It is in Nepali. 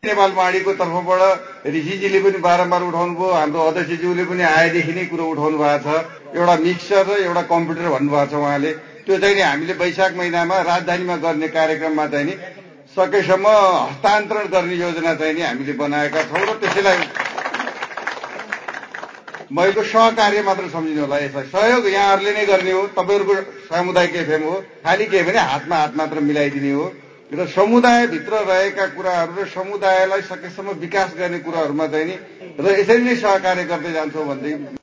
नेपाल माडीको तर्फबाट ऋषिजीले पनि बारम्बार उठाउनु भयो हाम्रो अध्यक्षज्यूले पनि आएदेखि नै कुरो उठाउनु भएको छ। एउटा मिक्सर र एउटा कम्प्युटर भन्नुभएको छ उहाँले। त्यो चाहिँ नि हामीले वैशाख महिनामा राजधानीमा गर्ने कार्यक्रममा चाहिँ नि सकेसम्म हस्तान्तरण गर्ने योजना चाहिँ नि हामीले बनाएका छौँ र त्यसैलाई मैले सहकार्य मात्र सम्झिनु होला। यसलाई सहयोग यहाँहरूले नै गर्ने हो। तपाईँहरूको सामुदायिक एफएम हो। खालि के भने हातमा हात मात्र मिलाइदिने हो। र समुदायभित्र रहेका कुराहरू र समुदायलाई सकेसम्म विकास गर्ने कुराहरूमा चाहिँ नि र यसरी नै सहकार्य गर्दै जान्छौँ भन्दै